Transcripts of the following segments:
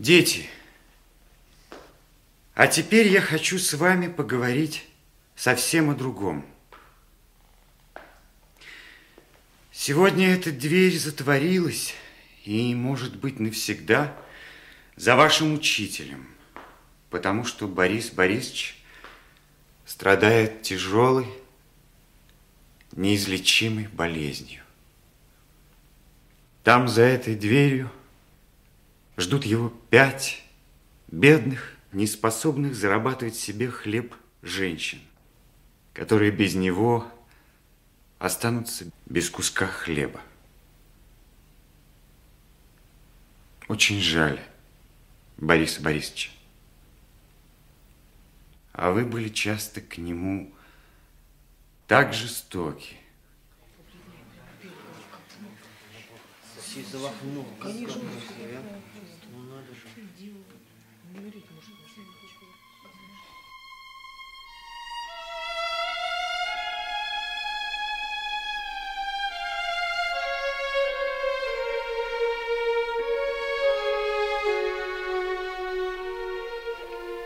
Дети, а теперь я хочу с вами поговорить совсем о другом. Сегодня эта дверь затворилась, и, может быть, навсегда за вашим учителем, потому что Борис Борисович страдает тяжелой, неизлечимой болезнью. Там, за этой дверью, ждут его пять бедных, неспособных зарабатывать себе хлеб женщин, которые без него останутся без куска хлеба. Очень жаль Бориса Борисовича. А вы были часто к нему так жестоки. Конечно.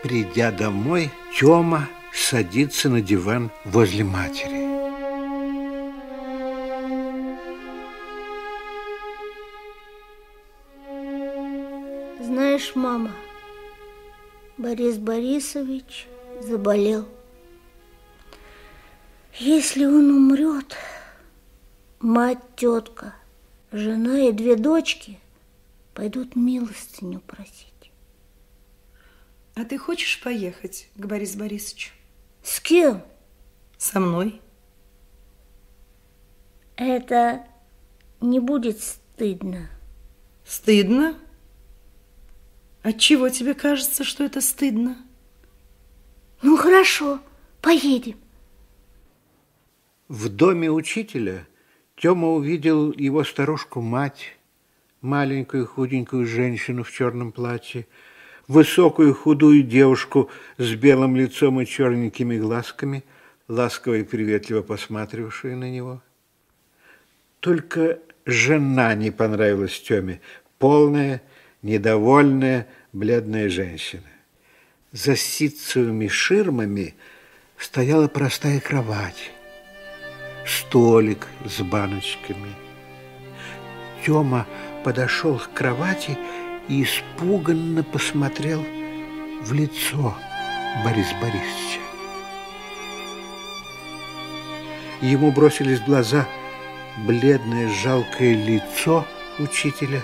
Придя домой, Тёма садится на диван возле матери. Знаешь, мама, Борис Борисович заболел. Если он умрет, мать, тетка, жена и две дочки пойдут милостыню просить. А ты хочешь поехать к Борису Борисовичу? С кем? Со мной. Это не будет стыдно. Стыдно? От чего тебе кажется, что это стыдно? Ну, хорошо, поедем. В доме учителя Тёма увидел его старушку-мать, маленькую худенькую женщину в черном платье, высокую худую девушку с белым лицом и черненькими глазками, ласково и приветливо посматривавшую на него. Только жена не понравилась Тёме, полная, недовольная, бледная женщина. За ситцевыми ширмами стояла простая кровать, столик с баночками. Тёма подошел к кровати и испуганно посмотрел в лицо Бориса Борисовича. Ему бросились в глаза бледное жалкое лицо учителя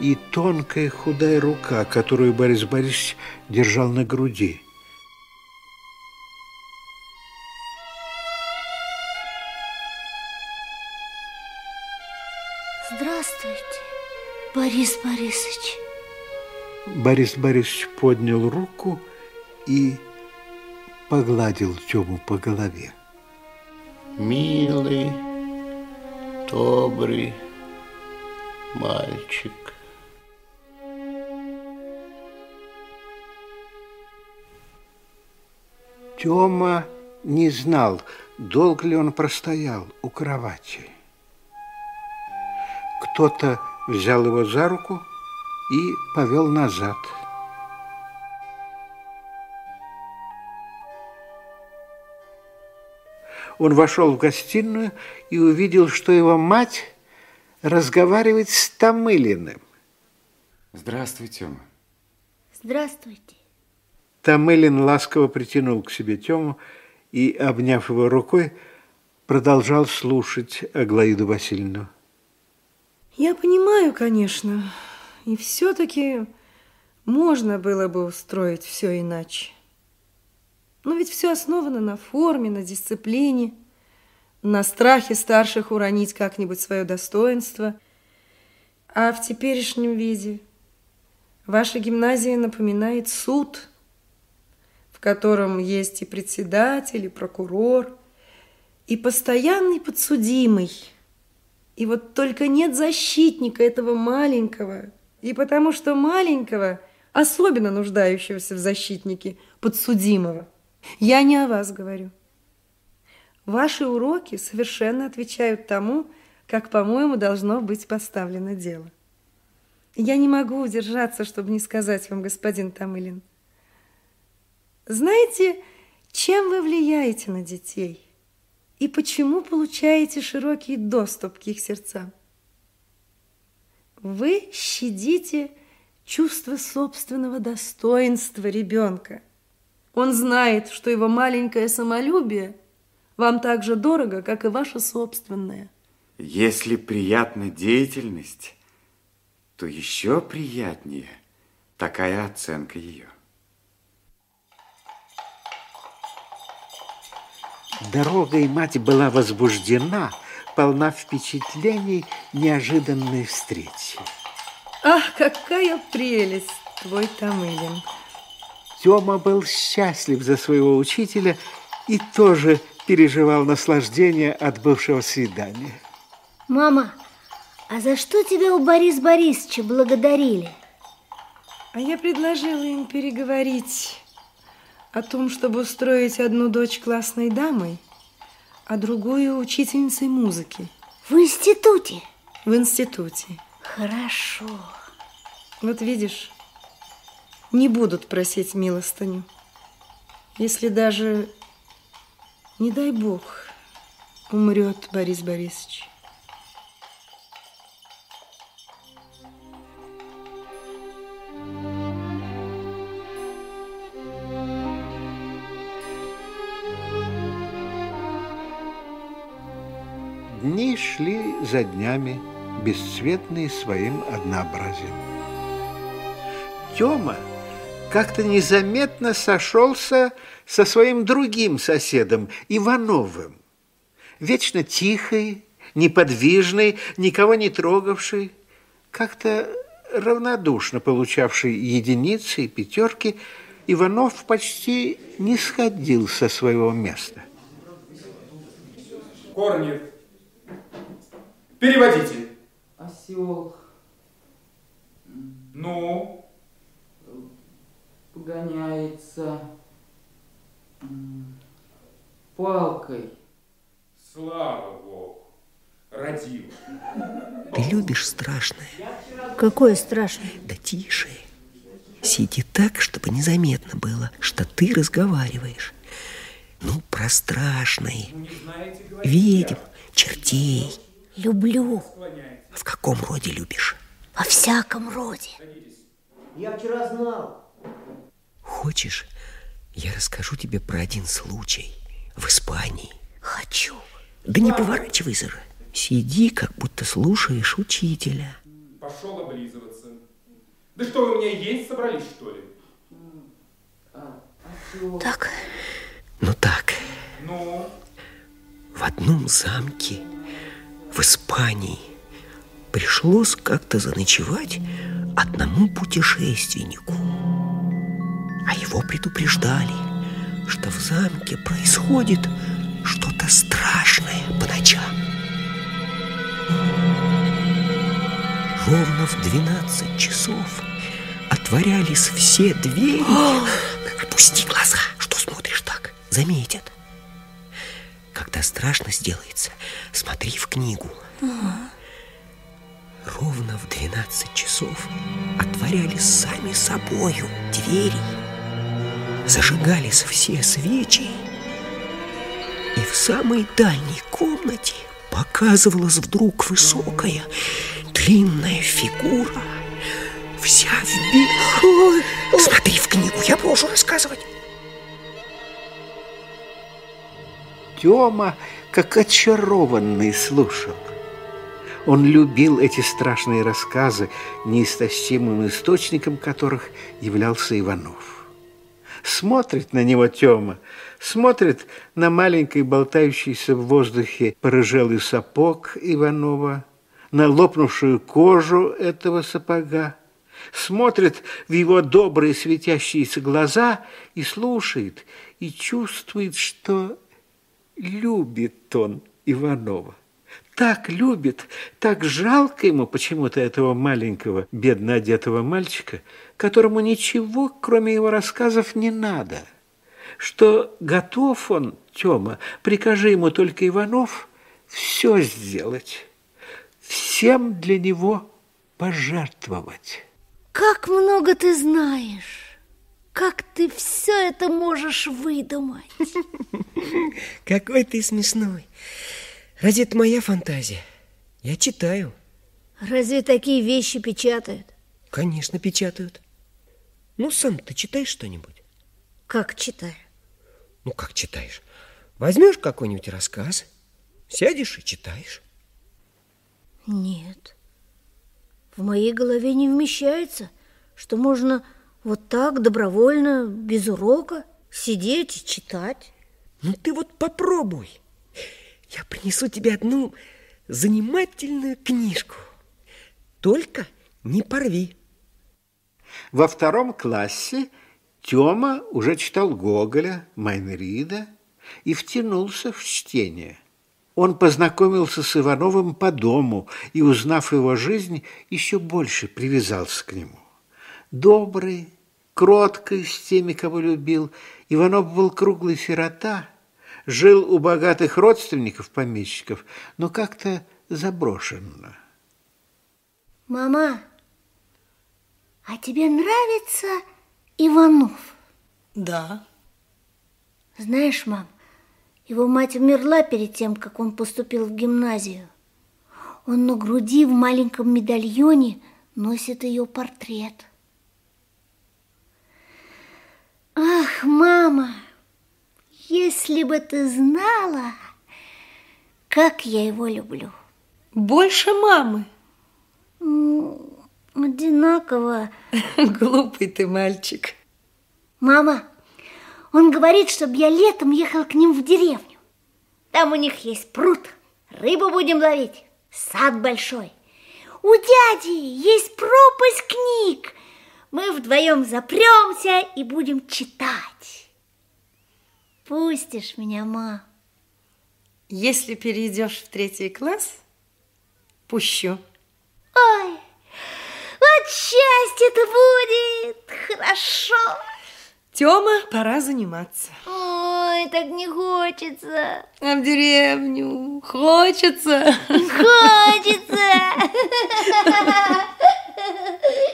и тонкая худая рука, которую Борис Борисович держал на груди. Здравствуйте, Борис Борисович. Борис Борисович поднял руку и погладил Тему по голове. Милый, добрый мальчик. Тёма не знал, долго ли он простоял у кровати. Кто-то взял его за руку и повел назад. Он вошел в гостиную и увидел, что его мать разговаривает с Тамылиным. Здравствуй, Тёма. Здравствуйте. Тамылин ласково притянул к себе Тему и, обняв его рукой, продолжал слушать Аглаиду Васильевну. Я понимаю, конечно, и все-таки можно было бы устроить все иначе. Но ведь все основано на форме, на дисциплине, на страхе старших уронить как-нибудь свое достоинство. А в теперешнем виде ваша гимназия напоминает суд, котором есть и председатель, и прокурор, и постоянный подсудимый. И вот только нет защитника этого маленького, и потому что маленького, особенно нуждающегося в защитнике, подсудимого. Я не о вас говорю. Ваши уроки совершенно отвечают тому, как, по-моему, должно быть поставлено дело. Я не могу удержаться, чтобы не сказать вам, господин Тамылин. Знаете, чем вы влияете на детей? И почему получаете широкий доступ к их сердцам? Вы щадите чувство собственного достоинства ребенка. Он знает, что его маленькое самолюбие вам так же дорого, как и ваше собственное. Если приятна деятельность, то еще приятнее такая оценка ее. Дорогой мать была возбуждена, полна впечатлений неожиданной встречи. Ах, какая прелесть, твой Тамылин. Тёма был счастлив за своего учителя и тоже переживал наслаждение от бывшего свидания. Мама, а за что тебя у Бориса Борисовича благодарили? А я предложила им переговорить о том, чтобы устроить одну дочь классной дамой, а другую учительницей музыки. В институте? В институте. Хорошо. Вот видишь, не будут просить милостыню. Если даже, не дай бог, умрет Борис Борисович. Дни шли за днями, бесцветные своим однообразием. Тёма как-то незаметно сошелся со своим другим соседом, Ивановым. Вечно тихий, неподвижный, никого не трогавший, как-то равнодушно получавший единицы и пятерки, Иванов почти не сходил со своего места. Корнев, Переводите. Осел. Ну? Погоняется палкой. Слава Богу. Родил. Ты любишь страшное? Какое страшное? Да тише. Сиди так, чтобы незаметно было, что ты разговариваешь. Ну, про Ну, Ведьм, чертей. Люблю. В каком роде любишь? Во всяком роде. Я вчера знал. Хочешь, я расскажу тебе про один случай в Испании? Хочу. Да не поворачивайся же. Сиди, как будто слушаешь учителя. Пошел облизываться. Да что, вы меня есть собрались, что ли? Так. Ну так. Ну? В одном замке в Испании пришлось как-то заночевать одному путешественнику. А его предупреждали, что в замке происходит что-то страшное по ночам. Ровно в 12 часов отворялись все двери. Опусти глаза, что смотришь так? Заметят. Когда страшно сделается, смотри в книгу. Ровно в 12 часов отворялись сами собою двери. Зажигались все свечи. И в самой дальней комнате показывалась вдруг высокая, длинная фигура, вся в белом. Смотри в книгу, я прошу рассказывать. Тёма, как очарованный, слушал. Он любил эти страшные рассказы, неистощимым источником которых являлся Иванов. Смотрит на него Тёма, смотрит на маленький болтающийся в воздухе порыжелый сапог Иванова, на лопнувшую кожу этого сапога, смотрит в его добрые светящиеся глаза и слушает, и чувствует, что любит он Иванова. Так любит, так жалко ему почему-то этого маленького, бедно одетого мальчика, которому ничего, кроме его рассказов, не надо. Что готов он, Тёма, прикажи ему только Иванов, все сделать. Всем для него пожертвовать. Как много ты знаешь! Как ты все это можешь выдумать? Какой ты смешной. Разве это моя фантазия? Я читаю. Разве такие вещи печатают? Конечно, печатают. Ну, сам ты читаешь что-нибудь? Как читаю? Ну, как читаешь? Возьмешь какой-нибудь рассказ, сядешь и читаешь. Нет. В моей голове не вмещается, что можно вот так добровольно, без урока, сидеть и читать. Ну, ты вот попробуй. Я принесу тебе одну занимательную книжку. Только не порви. Во втором классе Тёма уже читал Гоголя, Майнрида и втянулся в чтение. Он познакомился с Ивановым по дому и, узнав его жизнь, еще больше привязался к нему. Добрый, кроткий с теми, кого любил, Иванов был круглый сирота, жил у богатых родственников-помещиков, но как-то заброшенно. Мама, а тебе нравится Иванов? Да. Знаешь, мам, его мать умерла перед тем, как он поступил в гимназию. Он на груди в маленьком медальоне носит ее портрет. Ах, мама, если бы ты знала, как я его люблю. Больше мамы. Одинаково. Глупый ты мальчик. Мама, он говорит, чтобы я летом ехал к ним в деревню. Там у них есть пруд, рыбу будем ловить, сад большой. У дяди есть пропасть книг. Мы вдвоем запремся и будем читать. Пустишь меня, ма? Если перейдешь в третий класс, пущу. Ой, вот счастье-то будет, хорошо. Тёма, пора заниматься. Ой, так не хочется. А в деревню хочется. Хочется.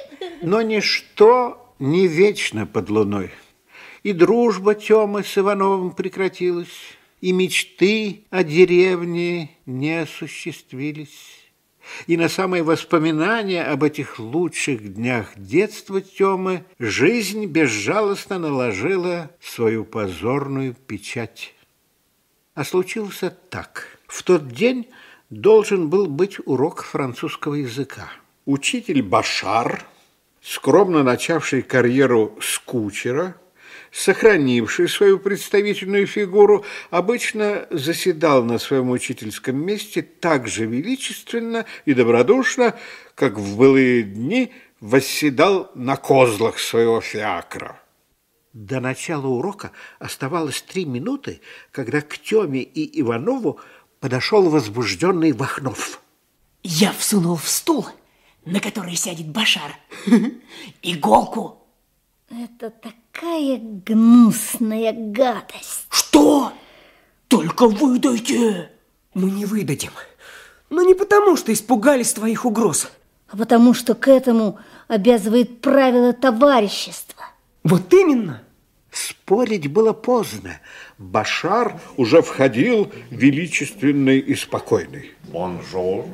Но ничто не вечно под луной. И дружба Тёмы с Ивановым прекратилась, и мечты о деревне не осуществились. И на самые воспоминания об этих лучших днях детства Тёмы жизнь безжалостно наложила свою позорную печать. А случилось так. В тот день должен был быть урок французского языка. Учитель Башар, скромно начавший карьеру с кучера, сохранивший свою представительную фигуру, обычно заседал на своем учительском месте так же величественно и добродушно, как в былые дни восседал на козлах своего фиакра. До начала урока оставалось три минуты, когда к Тёме и Иванову подошел возбужденный Вахнов. Я всунул в стул, на который сядет Башар, иголку. Это такая гнусная гадость. Что? Только выдайте. Мы не выдадим. Но не потому, что испугались твоих угроз. А потому что к этому обязывает правило товарищества. Вот именно. Спорить было поздно. Башар уже входил величественный и спокойный. Бонжур.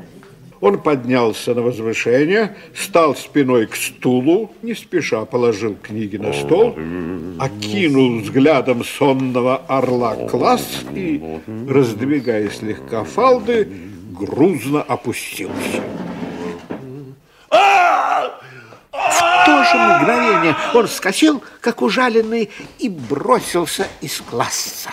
Он поднялся на возвышение, стал спиной к стулу, не спеша положил книги на стол, окинул взглядом сонного орла класс и, раздвигая слегка фалды, грузно опустился. В то же мгновение он вскочил, как ужаленный, и бросился из класса.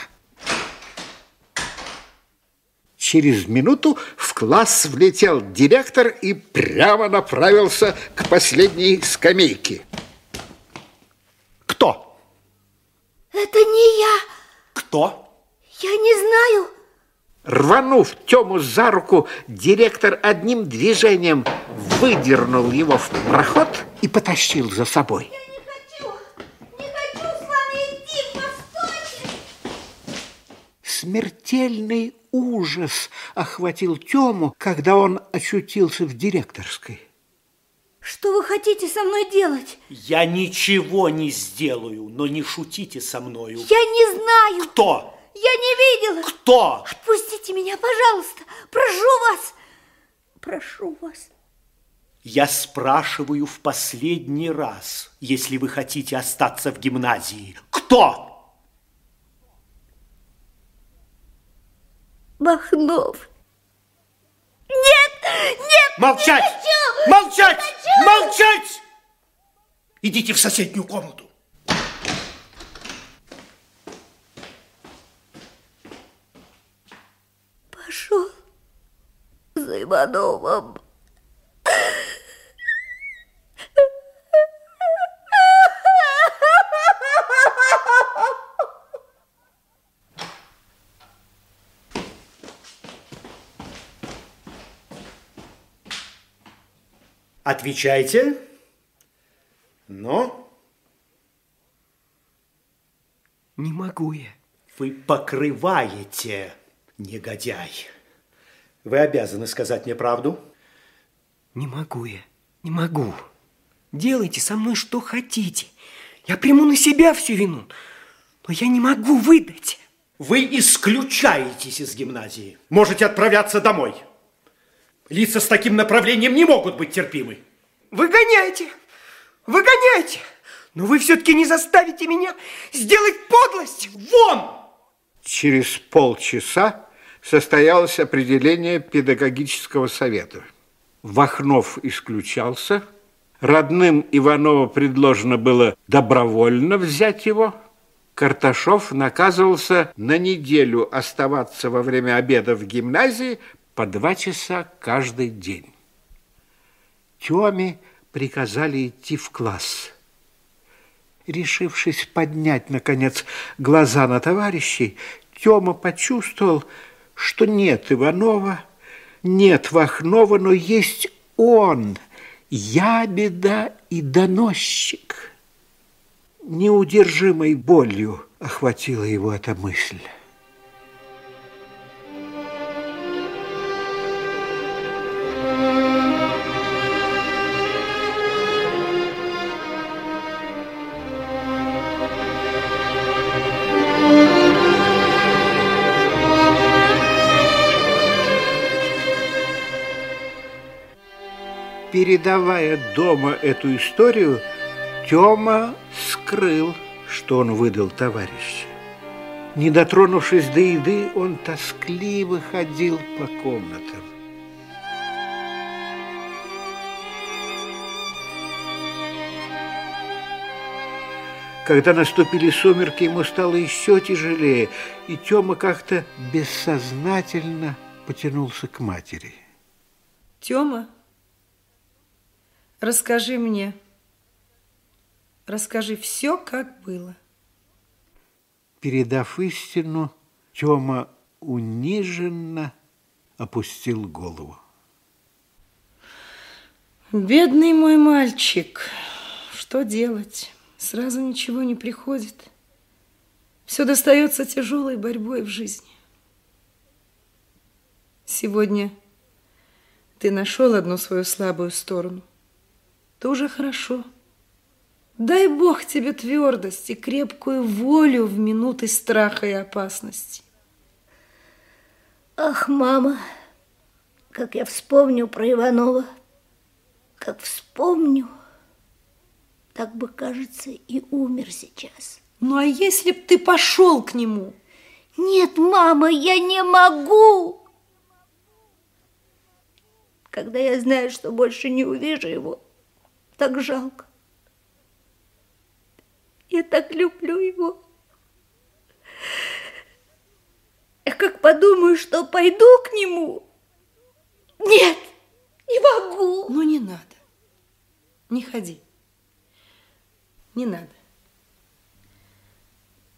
Через минуту в класс влетел директор и прямо направился к последней скамейке. Кто? Это не я. Кто? Я не знаю. Рванув Тему за руку, директор одним движением выдернул его в проход и потащил за собой. Смертельный ужас охватил Тему, когда он очутился в директорской. Что вы хотите со мной делать? Я ничего не сделаю, но не шутите со мною. Я не знаю. Кто? Я не видела. Кто? Отпустите меня, пожалуйста. Прошу вас. Прошу вас. Я спрашиваю в последний раз, если вы хотите остаться в гимназии. Кто? Бахнов. Нет, нет, Молчать! не хочу! Молчать! Не хочу! Молчать! Идите в соседнюю комнату. Пошел за Ивановым. Отвечайте. Но Не могу я. вы покрываете, негодяй. Вы обязаны сказать мне правду. Не могу я. Не могу. Делайте со мной что хотите. Я приму на себя всю вину. Но я не могу выдать. Вы исключаетесь из гимназии. Можете отправляться домой. Лица с таким направлением не могут быть терпимы. Выгоняйте! Выгоняйте! Но вы все-таки не заставите меня сделать подлость! Вон! Через полчаса состоялось определение педагогического совета. Вахнов исключался. Родным Иванова предложено было добровольно взять его. Карташов наказывался на неделю оставаться во время обеда в гимназии по два часа каждый день. Тёме приказали идти в класс. Решившись поднять, наконец, глаза на товарищей, Тёма почувствовал, что нет Иванова, нет Вахнова, но есть он, ябеда и доносчик. Неудержимой болью охватила его эта мысль. Передавая дома эту историю, Тёма скрыл, что он выдал товарища. Не дотронувшись до еды, он тоскливо ходил по комнатам. Когда наступили сумерки, ему стало еще тяжелее, и Тёма как-то бессознательно потянулся к матери. Тёма, расскажи мне, расскажи все, как было. Передав истину, Тёма униженно опустил голову. Бедный мой мальчик, что делать? Сразу ничего не приходит. Все достается тяжелой борьбой в жизни. Сегодня ты нашел одну свою слабую сторону. Это уже хорошо. Дай Бог тебе твердость и крепкую волю в минуты страха и опасности. Ах, мама, как я вспомню про Иванова, как вспомню, так бы, кажется, и умер сейчас. Ну, а если б ты пошел к нему? Нет, мама, я не могу. Когда я знаю, что больше не увижу его, так жалко. Я так люблю его. Я как подумаю, что пойду к нему. Нет, не могу. Ну, не надо. Не ходи. Не надо.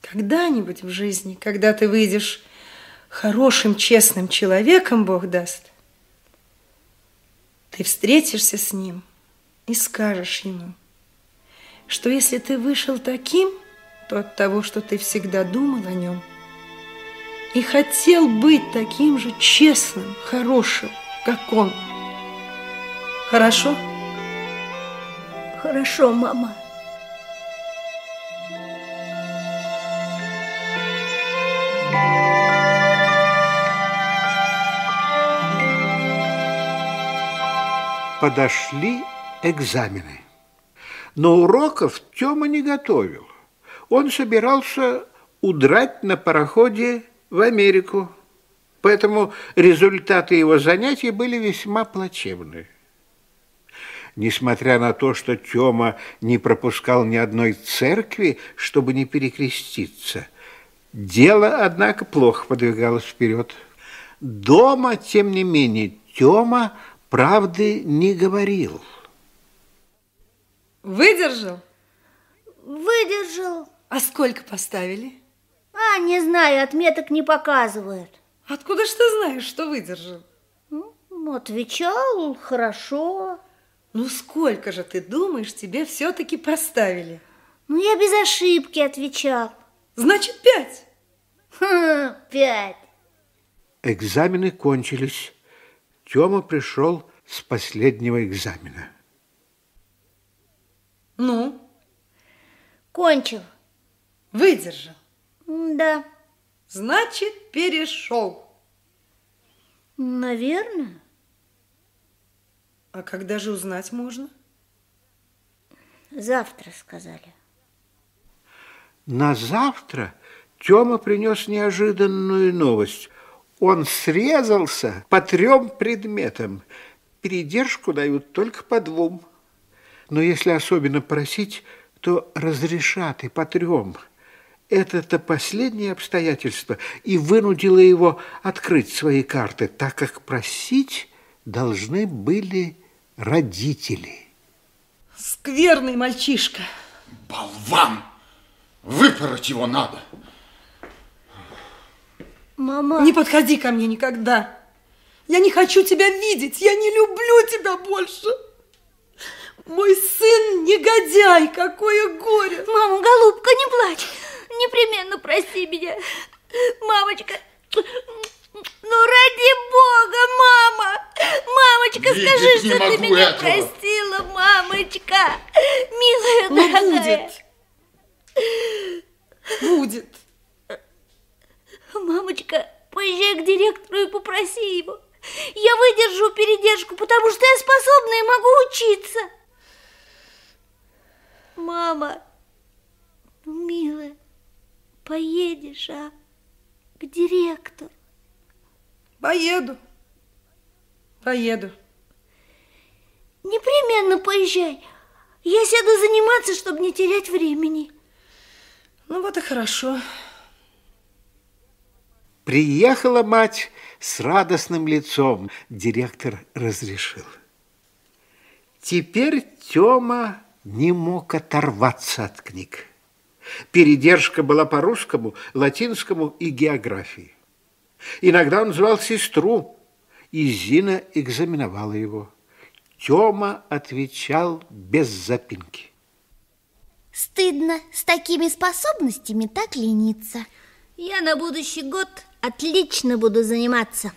Когда-нибудь в жизни, когда ты выйдешь хорошим, честным человеком, Бог даст, ты встретишься с ним и скажешь ему, что если ты вышел таким, то от того, что ты всегда думал о нем и хотел быть таким же честным, хорошим, как он. Хорошо? Хорошо, мама. Подошли экзамены. Но уроков Тёма не готовил. Он собирался удрать на пароходе в Америку. Поэтому результаты его занятий были весьма плачевны. Несмотря на то, что Тёма не пропускал ни одной церкви, чтобы не перекреститься, дело, однако, плохо подвигалось вперед. Дома, тем не менее, Тёма правды не говорил. Выдержал? Выдержал. А сколько поставили? А, не знаю, отметок не показывают. Откуда ж ты знаешь, что выдержал? Ну, отвечал хорошо. Ну, сколько же, ты думаешь, тебе все-таки поставили? Ну, я без ошибки отвечал. Значит, пять. Хм, пять. Экзамены кончились. Тёма пришел с последнего экзамена. Ну, Кончил. выдержал. Да, Значит, перешел. наверное. А когда же узнать можно? Завтра сказали. На завтра Тёма принес неожиданную новость. Он срезался по трем предметам. Передержку дают только по двум. Но если особенно просить, то разрешат и по трем. Это-то последнее обстоятельство и вынудило его открыть свои карты, так как просить должны были родители. Скверный мальчишка. Болван! Выпороть его надо. Мама, Не подходи ко мне никогда. Я не хочу тебя видеть. Я не люблю тебя больше. Мой сын негодяй. Какое горе. мама, голубка, не плачь. Непременно прости меня. Мамочка, ну ради бога, мама. Мамочка, Видеть скажи, что ты меня этого. простила, мамочка. Милая, Ну, дорогая. будет. Будет. Мамочка, поезжай к директору и попроси его. Я выдержу передержку, потому что я способна и могу учиться. Мама, ну, милая, поедешь, а? К директору. Поеду. Поеду. Непременно поезжай. Я сяду заниматься, чтобы не терять времени. Ну вот и хорошо. Приехала мать с радостным лицом. Директор разрешил. Теперь Тёма не мог оторваться от книг. Передержка была по русскому, латинскому и географии. Иногда он звал сестру, и Зина экзаменовала его. Тёма отвечал без запинки. Стыдно с такими способностями так лениться. Я на будущий год отлично буду заниматься.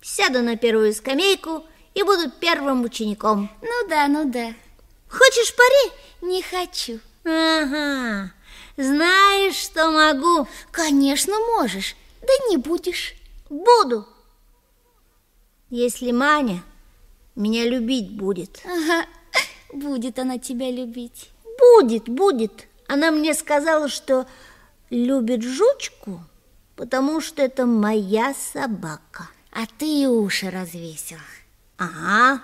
Сяду на первую скамейку и буду первым учеником. Ну да, ну да. Хочешь пари? Не хочу. Ага, знаешь, что могу. Конечно, можешь. Да не будешь. Буду. Если Маня меня любить будет. Ага. Будет она тебя любить. Будет, будет. Она мне сказала, что любит жучку, потому что это моя собака. А ты и уши развесил. Ага.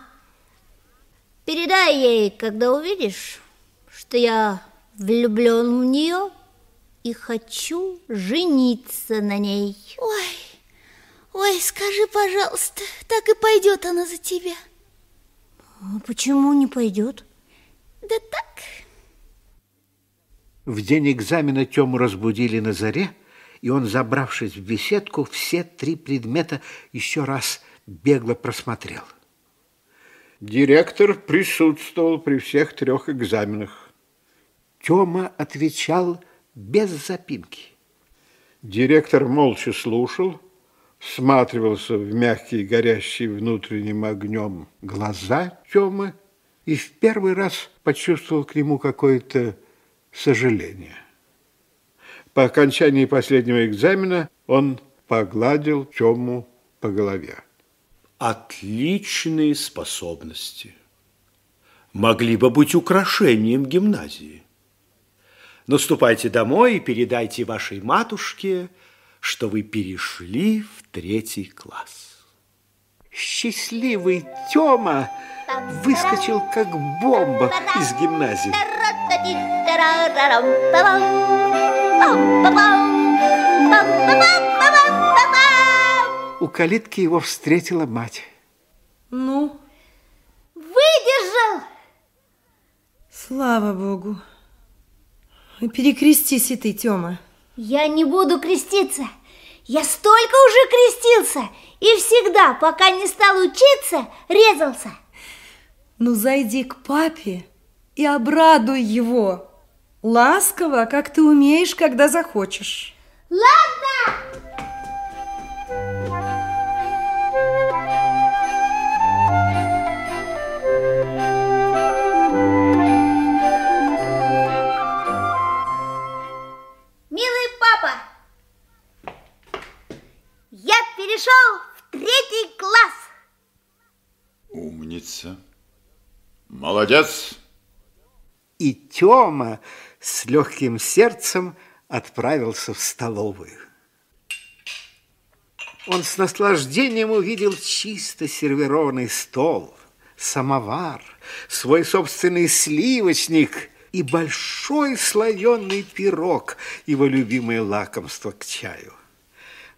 Передай ей, когда увидишь, что я влюблен в нее и хочу жениться на ней. Ой, ой, скажи, пожалуйста, так и пойдет она за тебя. А почему не пойдет? Да так. В день экзамена Тему разбудили на заре, и он, забравшись в беседку, все три предмета еще раз бегло просмотрел. Директор присутствовал при всех трех экзаменах. Тёма отвечал без запинки. Директор молча слушал, всматривался в мягкие, горящие внутренним огнем глаза Тёмы и в первый раз почувствовал к нему какое-то сожаление. По окончании последнего экзамена он погладил Тему по голове. Отличные способности. Могли бы быть украшением гимназии. Наступайте домой и передайте вашей матушке, что вы перешли в третий класс. Счастливый Тёма выскочил как бомба из гимназии. У калитки его встретила мать. Ну? Выдержал! Слава Богу. Перекрестись и ты, Тёма. Я не буду креститься. Я столько уже крестился. И всегда, пока не стал учиться, резался. Ну, зайди к папе и обрадуй его. Ласково, как ты умеешь, когда захочешь. Ладно! Папа, я перешел в третий класс. Умница. Молодец. И Тёма с легким сердцем отправился в столовую. Он с наслаждением увидел чисто сервированный стол, самовар, свой собственный сливочник и большой слоеный пирог, его любимое лакомство к чаю.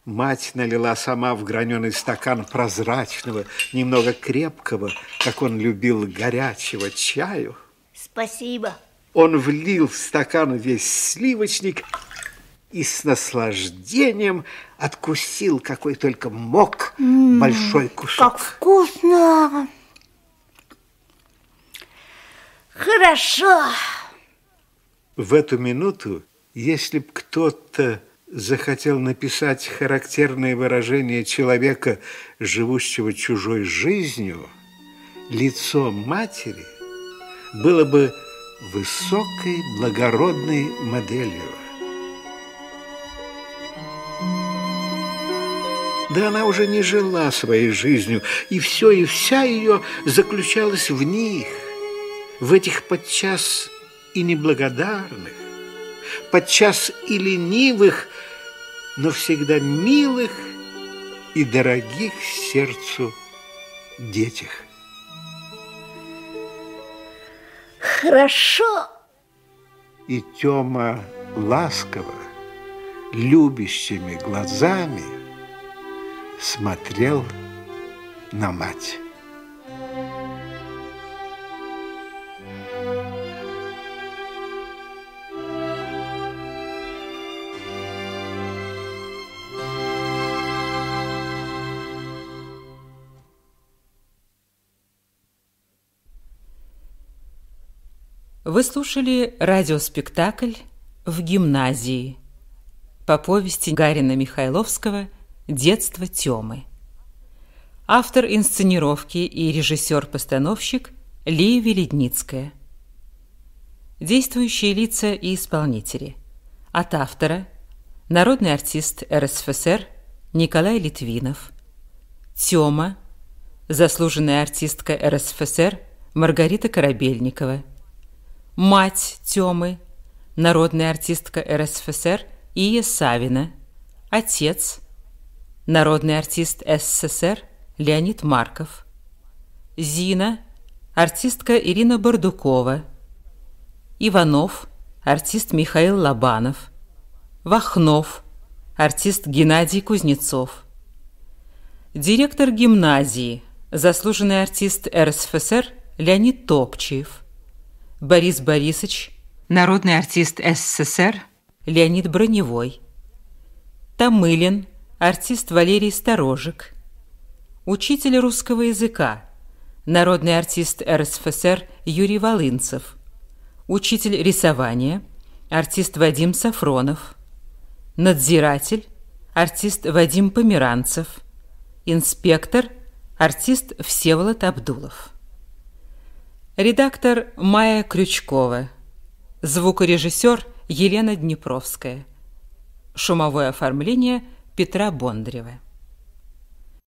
Мать налила сама в граненый стакан прозрачного, немного крепкого, как он любил, горячего чаю. Спасибо. Он влил в стакан весь сливочник и с наслаждением откусил, какой только мог, большой кусок. Как вкусно! Хорошо. В эту минуту, если б кто-то захотел написать характерное выражение человека, живущего чужой жизнью, лицо матери было бы высокой благородной моделью. Да она уже не жила своей жизнью, и все и вся ее заключалось в них, в этих подчас и неблагодарных, подчас и ленивых, но всегда милых и дорогих сердцу детях. Хорошо. И Тёма ласково, любящими глазами смотрел на мать. Вы слушали радиоспектакль «В гимназии» по повести Гарина Михайловского «Детство Тёмы». Автор инсценировки и режиссер-постановщик Лия Веледницкая. Действующие лица и исполнители. От автора – народный артист РСФСР Николай Литвинов. Тёма – заслуженная артистка РСФСР Маргарита Корабельникова. Мать Тёмы – народная артистка РСФСР Ия Савина. Отец – народный артист СССР Леонид Марков. Зина – артистка Ирина Бардукова. Иванов – артист Михаил Лобанов. Вахнов – артист Геннадий Кузнецов. Директор гимназии – заслуженный артист РСФСР Леонид Топчиев. Борис Борисович – народный артист СССР. Леонид Броневой. Тамылин – артист Валерий Сторожик. Учитель русского языка – народный артист РСФСР Юрий Волынцев. Учитель рисования – артист Вадим Сафронов. Надзиратель – артист Вадим Редактор Майя Крючкова. Звукорежиссер Елена Днепровская. Шумовое оформление Петра Бондарева.